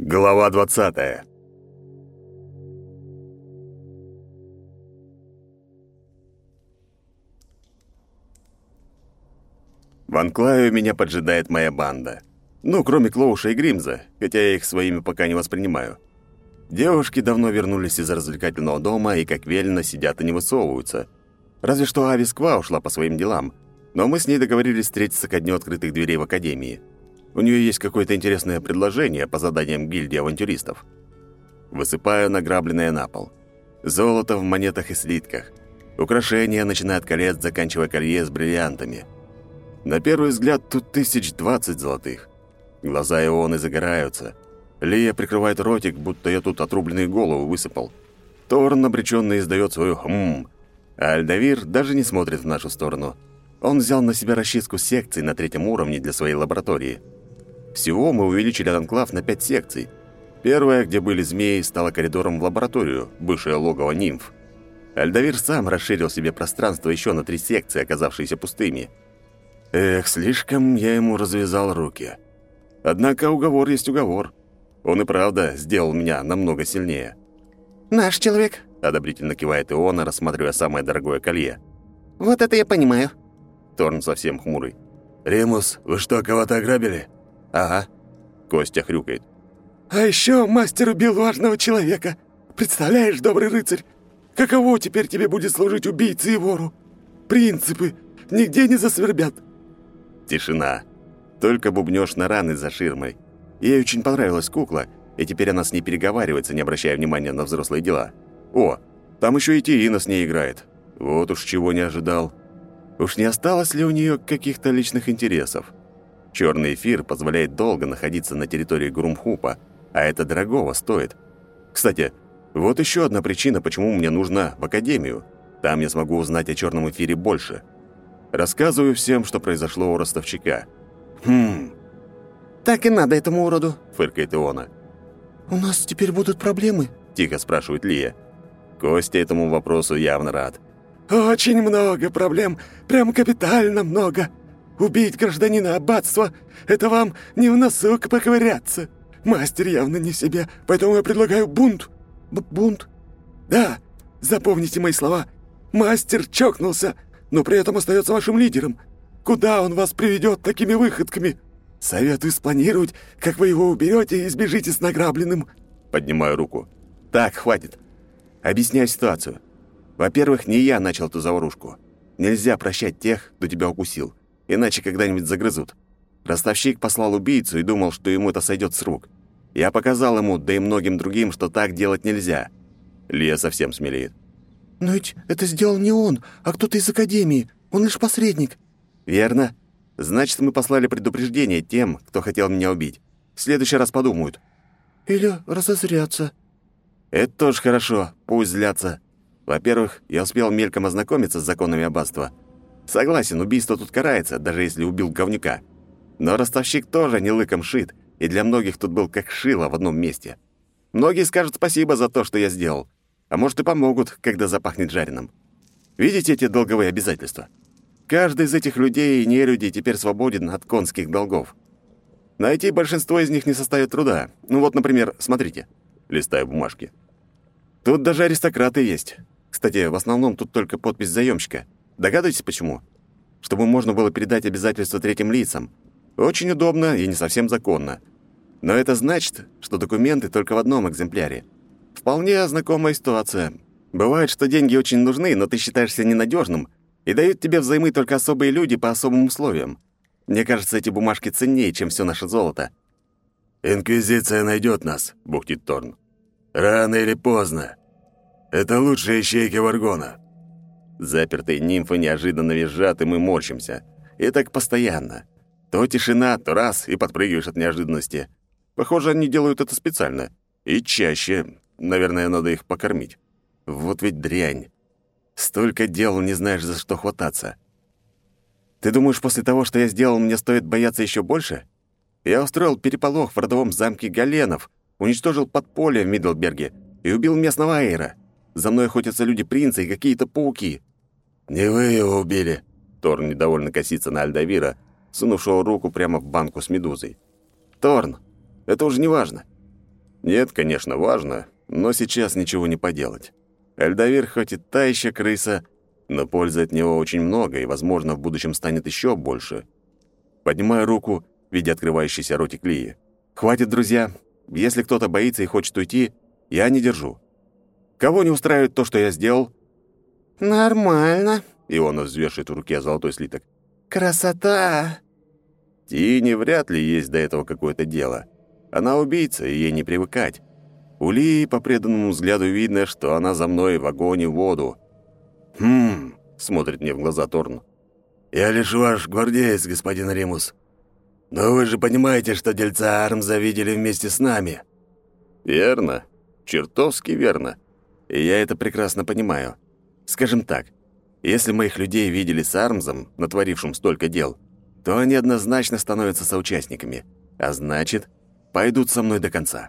Глава 20. В Анклаве меня поджидает моя банда. Ну, кроме Клоуша и Гримза, хотя я их своими пока не воспринимаю. Девушки давно вернулись из развлекательного дома и, как велено, сидят и не высовываются. Разве что Ави Сква ушла по своим делам, но мы с ней договорились встретиться ко дню открытых дверей в Академии. У нее есть какое-то интересное предложение по заданиям гильдии авантюристов. Высыпаю награбленное на пол. Золото в монетах и слитках. Украшения, начиная от колец, заканчивая колье с бриллиантами. На первый взгляд тут тысяч двадцать золотых. Глаза Ионы загораются. Лия прикрывает ротик, будто я тут отрубленные голову высыпал. Торн обреченно издает свою «хм», а Альдавир даже не смотрит в нашу сторону. Он взял на себя расчистку секций на третьем уровне для своей лаборатории. Всего мы увеличили анклав на пять секций. Первая, где были змеи, стала коридором в лабораторию, бывшее логово нимф. Альдавир сам расширил себе пространство еще на три секции, оказавшиеся пустыми. Эх, слишком я ему развязал руки. Однако уговор есть уговор. Он и правда сделал меня намного сильнее. «Наш человек», — одобрительно кивает Иона, рассматривая самое дорогое колье. «Вот это я понимаю». Торн совсем хмурый. «Римус, вы что, кого-то ограбили?» «Ага». Костя хрюкает. «А еще мастер убил важного человека. Представляешь, добрый рыцарь, каково теперь тебе будет служить убийце и вору? Принципы нигде не засвербят». Тишина. Только бубнёж на раны за ширмой. Ей очень понравилась кукла, и теперь она с ней переговаривается, не обращая внимания на взрослые дела. О, там еще и Тиина с ней играет. Вот уж чего не ожидал. Уж не осталось ли у нее каких-то личных интересов? Черный эфир позволяет долго находиться на территории Грумхупа, а это дорогого стоит. Кстати, вот еще одна причина, почему мне нужно в академию. Там я смогу узнать о черном эфире больше. Рассказываю всем, что произошло у ростовщика. Хм. «Так и надо этому уроду», — фыркает Иона. «У нас теперь будут проблемы?» — тихо спрашивает Лия. Костя этому вопросу явно рад. «Очень много проблем, прям капитально много. Убить гражданина аббатства — это вам не в носу поковыряться. Мастер явно не себе, поэтому я предлагаю бунт». Б «Бунт?» «Да, запомните мои слова. Мастер чокнулся, но при этом остается вашим лидером. Куда он вас приведет такими выходками? Советую спланировать, как вы его уберете и сбежите с награбленным». Поднимаю руку. «Так, хватит. Объясняю ситуацию. Во-первых, не я начал эту заварушку. Нельзя прощать тех, кто тебя укусил, иначе когда-нибудь загрызут. Ростовщик послал убийцу и думал, что ему это сойдет с рук. Я показал ему, да и многим другим, что так делать нельзя. Лия совсем смелеет. «Но ведь это сделал не он, а кто-то из Академии. Он лишь посредник». «Верно. Значит, мы послали предупреждение тем, кто хотел меня убить. В следующий раз подумают». «Или разозрятся». «Это тоже хорошо. Пусть злятся. Во-первых, я успел мельком ознакомиться с законами аббатства. Согласен, убийство тут карается, даже если убил говнюка. Но ростовщик тоже не лыком шит, и для многих тут был как шило в одном месте. Многие скажут спасибо за то, что я сделал. А может, и помогут, когда запахнет жареным. Видите эти долговые обязательства? Каждый из этих людей и нелюдей теперь свободен от конских долгов. Найти большинство из них не составит труда. Ну вот, например, смотрите. Листаю бумажки. Тут даже аристократы есть. Кстати, в основном тут только подпись заемщика. Догадываетесь, почему? Чтобы можно было передать обязательства третьим лицам. Очень удобно и не совсем законно. Но это значит, что документы только в одном экземпляре. Вполне знакомая ситуация. Бывает, что деньги очень нужны, но ты считаешься ненадежным, и дают тебе взаймы только особые люди по особым условиям. Мне кажется, эти бумажки ценнее, чем все наше золото. «Инквизиция найдет нас», — бухтит Торн. «Рано или поздно. Это лучшие ищейки Варгона». Запертые нимфы неожиданно визжат, и мы морщимся. И так постоянно. То тишина, то раз, и подпрыгиваешь от неожиданности. Похоже, они делают это специально. И чаще. Наверное, надо их покормить. Вот ведь дрянь. Столько дел, не знаешь, за что хвататься. Ты думаешь, после того, что я сделал, мне стоит бояться еще больше? Я устроил переполох в родовом замке Галенов, уничтожил подполье в Мидлберге и убил местного Эйра. За мной охотятся люди принца и какие-то пауки. «Не вы его убили!» Торн недовольно косится на Альдавира, сунувшего руку прямо в банку с медузой. «Торн, это уже не важно. Нет, конечно, важно, но сейчас ничего не поделать. Эльдовир хоть и та еще крыса, но пользы от него очень много, и, возможно, в будущем станет еще больше. Поднимаю руку, видя открывающийся ротик Лии. «Хватит, друзья. Если кто-то боится и хочет уйти, я не держу. Кого не устраивает то, что я сделал?» «Нормально», — Иона взвешивает в руке золотой слиток. «Красота!» Тине вряд ли есть до этого какое-то дело. Она убийца, и ей не привыкать. У Лии по преданному взгляду видно, что она за мной в огонь и в воду. «Хм...» — смотрит мне в глаза Торн. «Я лишь ваш гвардеец, господин Римус. Но вы же понимаете, что дельца Армза видели вместе с нами». «Верно. Чертовски верно. И я это прекрасно понимаю. Скажем так, если моих людей видели с Армзом, натворившим столько дел, то они однозначно становятся соучастниками, а значит, пойдут со мной до конца.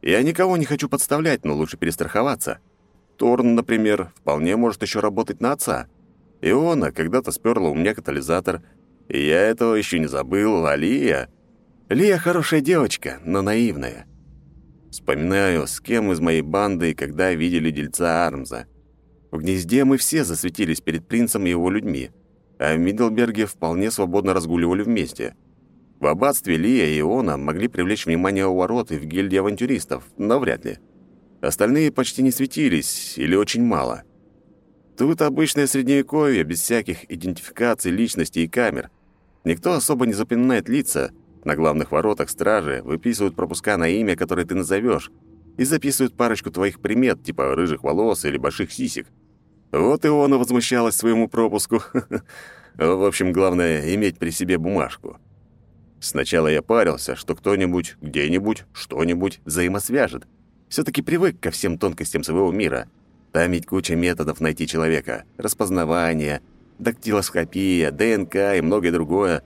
Я никого не хочу подставлять, но лучше перестраховаться. Торн, например, вполне может еще работать на отца. Иона когда-то сперла у меня катализатор, и я этого еще не забыл, а Лия... Лия хорошая девочка, но наивная. Вспоминаю, с кем из моей банды и когда видели дельца Армза. В гнезде мы все засветились перед принцем и его людьми, а в Миддлберге вполне свободно разгуливали вместе. В аббатстве Лия и Иона могли привлечь внимание у ворот и в гильдии авантюристов, но вряд ли. Остальные почти не светились или очень мало. Тут обычное средневековье, без всяких идентификаций личностей и камер. Никто особо не запоминает лица. На главных воротах стражи выписывают пропуска на имя, которое ты назовешь, и записывают парочку твоих примет, типа рыжих волос или больших сисек. Вот и она возмущалась своему пропуску. В общем, главное — иметь при себе бумажку. Сначала я парился, что кто-нибудь, где-нибудь, что-нибудь взаимосвяжет. Все-таки привык ко всем тонкостям своего мира. Там ведь куча методов найти человека. Распознавание, дактилоскопия, ДНК и многое другое.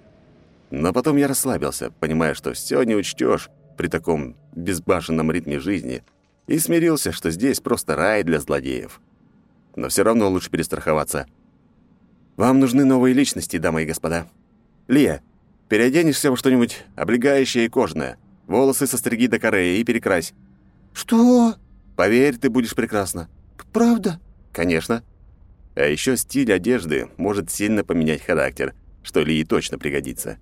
Но потом я расслабился, понимая, что все не учтешь при таком безбашенном ритме жизни, и смирился, что здесь просто рай для злодеев. Но все равно лучше перестраховаться. Вам нужны новые личности, дамы и господа. Лия, переоденешься во что-нибудь облегающее и кожаное. Волосы состриги до кореи и перекрась. «Что?» Поверь, ты будешь прекрасна. «Правда?» Конечно. А еще стиль одежды может сильно поменять характер, что Лии точно пригодится.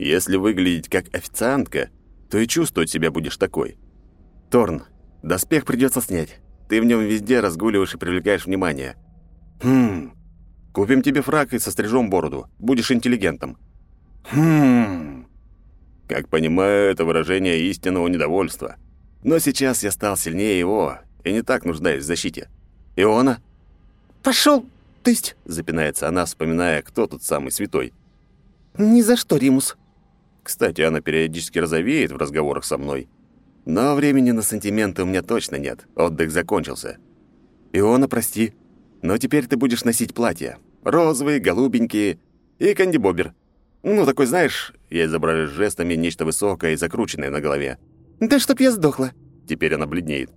Если выглядеть как официантка, то и чувствовать себя будешь такой. Торн, доспех придется снять. Ты в нем везде разгуливаешь и привлекаешь внимание. Хм. Купим тебе фрак и сострижем бороду. Будешь интеллигентом. Хм. Как понимаю, это выражение истинного недовольства. Но сейчас я стал сильнее его и не так нуждаюсь в защите. Иона? «Пошел, то есть...» — запинается она, вспоминая, кто тут самый святой. «Ни за что, Римус». Кстати, она периодически розовеет в разговорах со мной. Но времени на сантименты у меня точно нет. Отдых закончился. Иона, прости, но теперь ты будешь носить платья. Розовые, голубенькие и кандибобер. Ну, такой, знаешь, я изображаю жестами нечто высокое и закрученное на голове. «Да чтоб я сдохла». Теперь она бледнеет.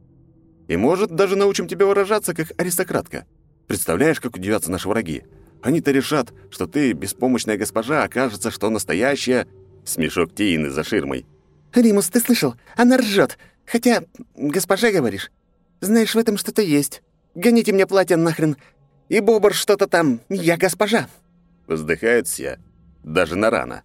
И, может, даже научим тебя выражаться как аристократка. Представляешь, как удивятся наши враги? Они-то решат, что ты беспомощная госпожа, окажется, что настоящая...» Смешок Тиины за ширмой. «Римус, ты слышал? Она ржет. Хотя, госпожа, говоришь. Знаешь, в этом что-то есть. Гоните мне платье нахрен. И бобр что-то там. Я госпожа». Вздыхает все. Даже на рано.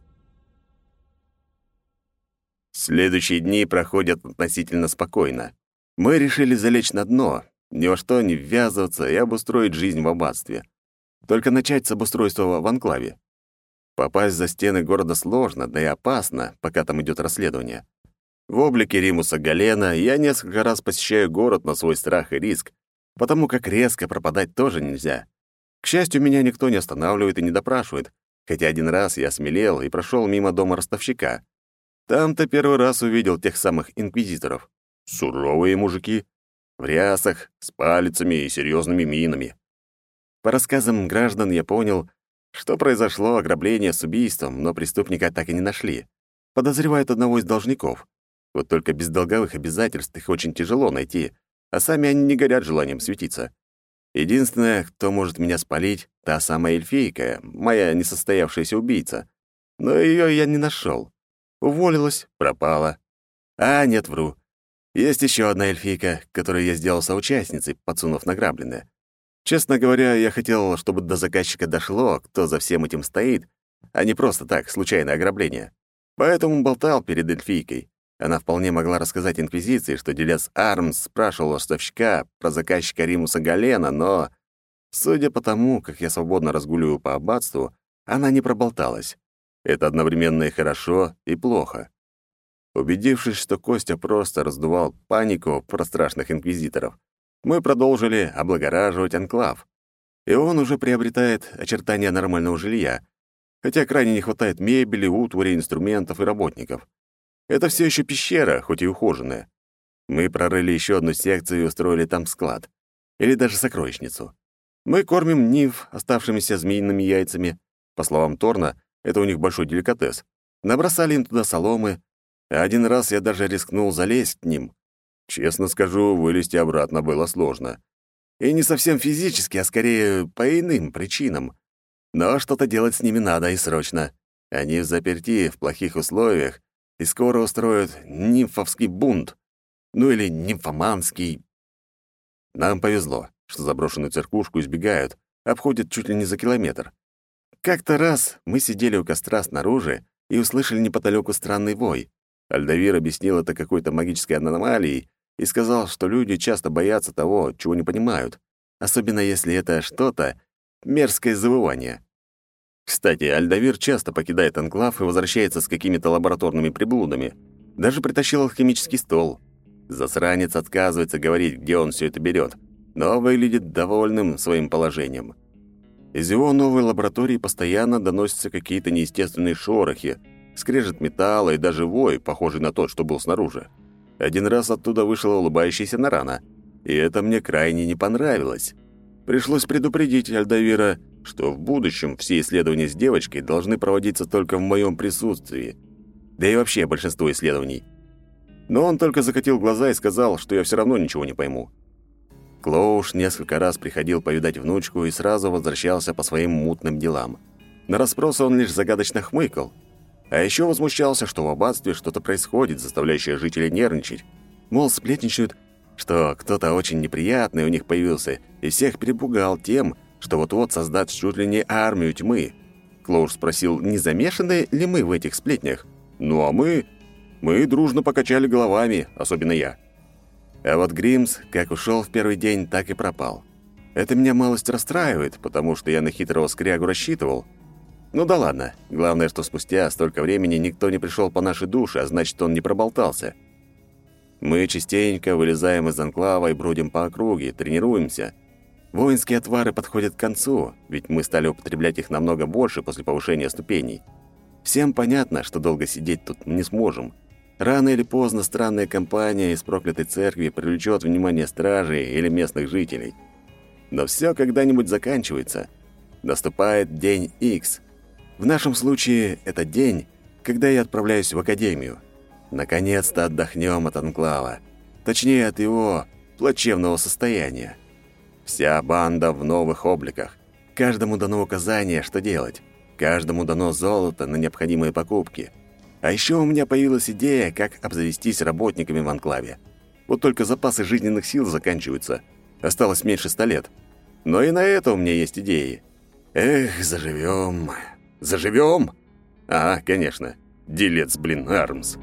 Следующие дни проходят относительно спокойно. Мы решили залечь на дно, ни во что не ввязываться и обустроить жизнь в аббатстве. Только начать с обустройства в анклаве. Попасть за стены города сложно, да и опасно, пока там идет расследование. В облике Римуса Галена я несколько раз посещаю город на свой страх и риск, потому как резко пропадать тоже нельзя. К счастью, меня никто не останавливает и не допрашивает, хотя один раз я смелел и прошел мимо дома ростовщика. Там-то первый раз увидел тех самых инквизиторов. Суровые мужики, в рясах, с палицами и серьезными минами. По рассказам граждан я понял, что произошло ограбление с убийством, но преступника так и не нашли. Подозревают одного из должников. Вот только без долговых обязательств их очень тяжело найти, а сами они не горят желанием светиться. Единственное, кто может меня спалить, та самая эльфийка, моя несостоявшаяся убийца. Но ее я не нашел. Уволилась, пропала. А, нет, вру. Есть еще одна эльфийка, которую я сделал соучастницей, подсунув награбленное. Честно говоря, я хотел, чтобы до заказчика дошло, кто за всем этим стоит, а не просто так, случайное ограбление. Поэтому болтал перед эльфийкой. Она вполне могла рассказать Инквизиции, что делец Армс спрашивал ростовщика про заказчика Римуса Галена, но, судя по тому, как я свободно разгуливаю по аббатству, она не проболталась. Это одновременно и хорошо, и плохо. Убедившись, что Костя просто раздувал панику про страшных инквизиторов, мы продолжили облагораживать анклав. И он уже приобретает очертания нормального жилья, хотя крайне не хватает мебели, утвари, инструментов и работников. Это все еще пещера, хоть и ухоженная. Мы прорыли еще одну секцию и устроили там склад. Или даже сокровищницу. Мы кормим нив оставшимися змеиными яйцами. По словам Торна, это у них большой деликатес. Набросали им туда соломы. А один раз я даже рискнул залезть к ним. Честно скажу, вылезти обратно было сложно. И не совсем физически, а скорее по иным причинам. Но что-то делать с ними надо и срочно. Они в заперти, в плохих условиях, и скоро устроят нимфовский бунт. Ну или нимфоманский. Нам повезло, что заброшенную церквушку избегают, обходят чуть ли не за километр. Как-то раз мы сидели у костра снаружи и услышали неподалеку странный вой. Альдавир объяснил это какой-то магической аномалией и сказал, что люди часто боятся того, чего не понимают, особенно если это что-то мерзкое завывание. Кстати, Альдавир часто покидает анклав и возвращается с какими-то лабораторными приблудами. Даже притащил алхимический стол. Засранец отказывается говорить, где он все это берет, но выглядит довольным своим положением. Из его новой лаборатории постоянно доносятся какие-то неестественные шорохи, скрежет металла и даже вой, похожий на тот, что был снаружи. Один раз оттуда вышла улыбающаяся Нарана, и это мне крайне не понравилось. Пришлось предупредить Альдавира, что в будущем все исследования с девочкой должны проводиться только в моем присутствии. Да и вообще большинство исследований. Но он только закатил глаза и сказал, что я все равно ничего не пойму. Клоуш несколько раз приходил повидать внучку и сразу возвращался по своим мутным делам. На расспросы он лишь загадочно хмыкал. А еще возмущался, что в аббатстве что-то происходит, заставляющее жителей нервничать. Мол, сплетничают, что кто-то очень неприятный у них появился и всех перепугал тем, что вот-вот создаст чуть ли не армию тьмы. Клоуш спросил, не замешаны ли мы в этих сплетнях. Ну а мы... Мы дружно покачали головами, особенно я. А вот Гримс как ушел в первый день, так и пропал. Это меня малость расстраивает, потому что я на хитрого скрягу рассчитывал. Ну да ладно, главное, что спустя столько времени никто не пришел по нашей душе, а значит, он не проболтался. Мы частенько вылезаем из анклава и бродим по округе, тренируемся — Воинские отвары подходят к концу, ведь мы стали употреблять их намного больше после повышения ступеней. Всем понятно, что долго сидеть тут не сможем. Рано или поздно странная компания из проклятой церкви привлечет внимание стражей или местных жителей. Но все когда-нибудь заканчивается. Наступает день X. В нашем случае это день, когда я отправляюсь в академию. Наконец-то отдохнем от анклава. Точнее, от его плачевного состояния. Вся банда в новых обликах. Каждому дано указание, что делать. Каждому дано золото на необходимые покупки. А еще у меня появилась идея, как обзавестись работниками в анклаве. Вот только запасы жизненных сил заканчиваются. Осталось меньше ста лет. Но и на это у меня есть идеи. Эх, заживем. Заживем? А, конечно. Делец, блин, Армс.